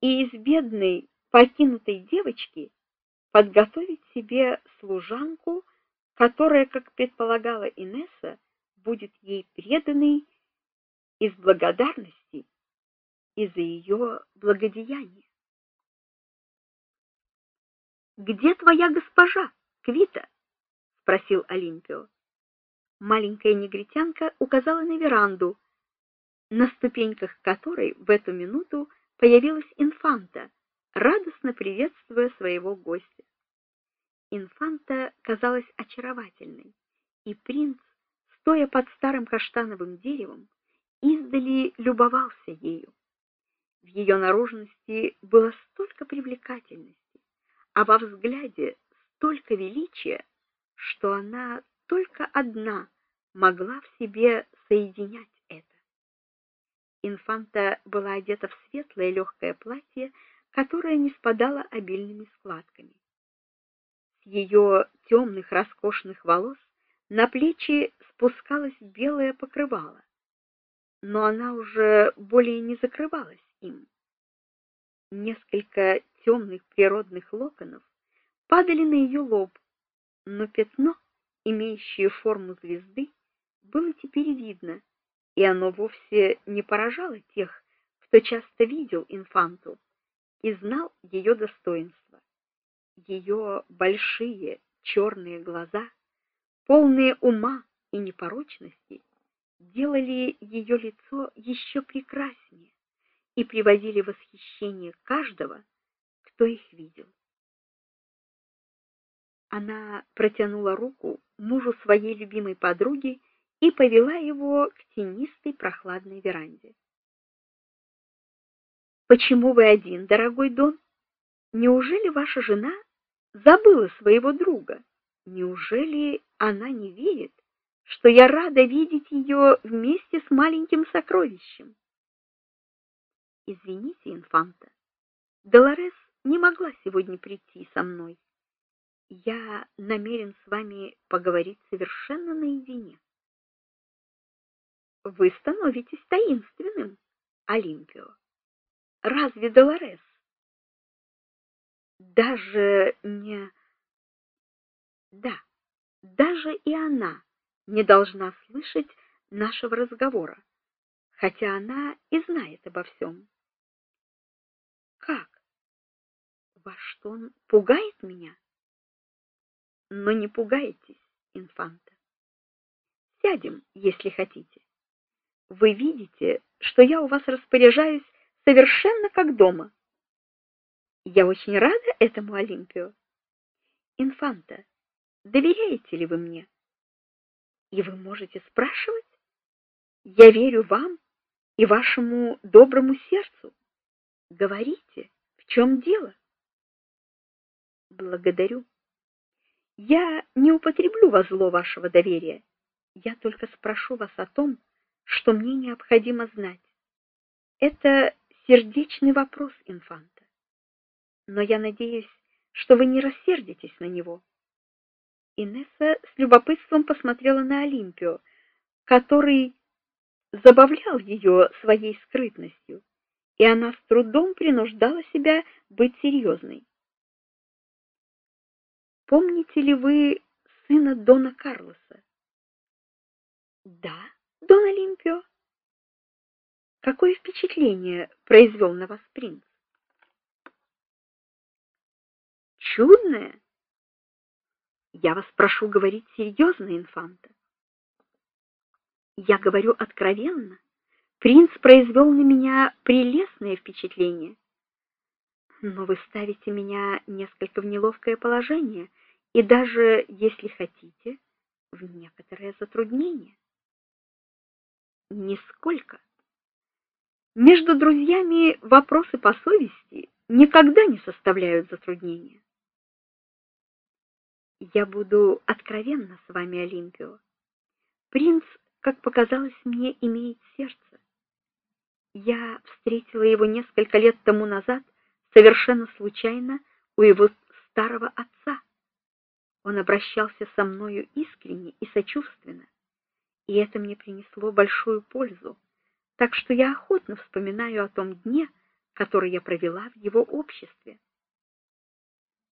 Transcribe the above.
и из бедной покинутой девочки подготовить себе служанку, которая, как предполагала Инесса, будет ей преданной из благодарности и за ее благодеяние. Где твоя госпожа, Квита? спросил Олимпио. Маленькая негритянка указала на веранду, на ступеньках которой в эту минуту появилась инфанта, радостно приветствуя своего гостя. Инфанта казалась очаровательной, и принц, стоя под старым каштановым деревом, издали любовался ею. В ее наружности было столько привлекательности, а во взгляде столько величия, что она только одна могла в себе соединять. Инфанта была одета в светлое легкое платье, которое не спадало обильными складками. С ее темных роскошных волос на плечи спускалось белое покрывало, но она уже более не закрывалась им. Несколько темных природных локонов падали на ее лоб, но пятно, имеющее форму звезды, было теперь видно, и оно вовсе не поражало тех, кто часто видел инфанту и знал ее достоинства. Ее большие черные глаза, полные ума и непорочности, делали ее лицо еще прекраснее и приводили восхищение каждого, кто их видел. Она протянула руку мужу своей любимой подруги и повела его к тенистой прохладной веранде. Почему вы один, дорогой Дон? Неужели ваша жена забыла своего друга? Неужели она не верит, что я рада видеть ее вместе с маленьким сокровищем? Извините, инфанта. Долорес не могла сегодня прийти со мной. Я намерен с вами поговорить совершенно наедине. Вы становитесь таинственным, Олимпио. Разве Долорес даже не Да, даже и она не должна слышать нашего разговора, хотя она и знает обо всем. Как? Ваш тон пугает меня? Но не пугайтесь, инфанта. Сядем, если хотите. Вы видите, что я у вас распоряжаюсь совершенно как дома. Я очень рада этому Олимпио. Инфанта, доверяете ли вы мне? И вы можете спрашивать? Я верю вам и вашему доброму сердцу. Говорите, в чем дело? Благодарю. Я не употреблю во зло вашего доверия. Я только спрошу вас о том, что мне необходимо знать. Это сердечный вопрос, инфанта. Но я надеюсь, что вы не рассердитесь на него. Инесса с любопытством посмотрела на Олимпио, который забавлял ее своей скрытностью, и она с трудом принуждала себя быть серьезной. Помните ли вы сына Дона Карлоса? Да, Дон Олимпио. Какое впечатление произвел на вас принц? Чудное. Я вас прошу говорить серьезно, инфанта. Я говорю откровенно. Принц произвел на меня прелестное впечатление. Но вы ставите меня несколько в неловкое положение и даже, если хотите, в некоторое затруднение. Нисколько. Между друзьями вопросы по совести никогда не составляют затруднения. Я буду откровенна с вами, Олимпио. Принц, как показалось мне, имеет сердце. Я встретила его несколько лет тому назад совершенно случайно у его старого отца. Он обращался со мною искренне и сочувственно, и это мне принесло большую пользу. Так что я охотно вспоминаю о том дне, который я провела в его обществе.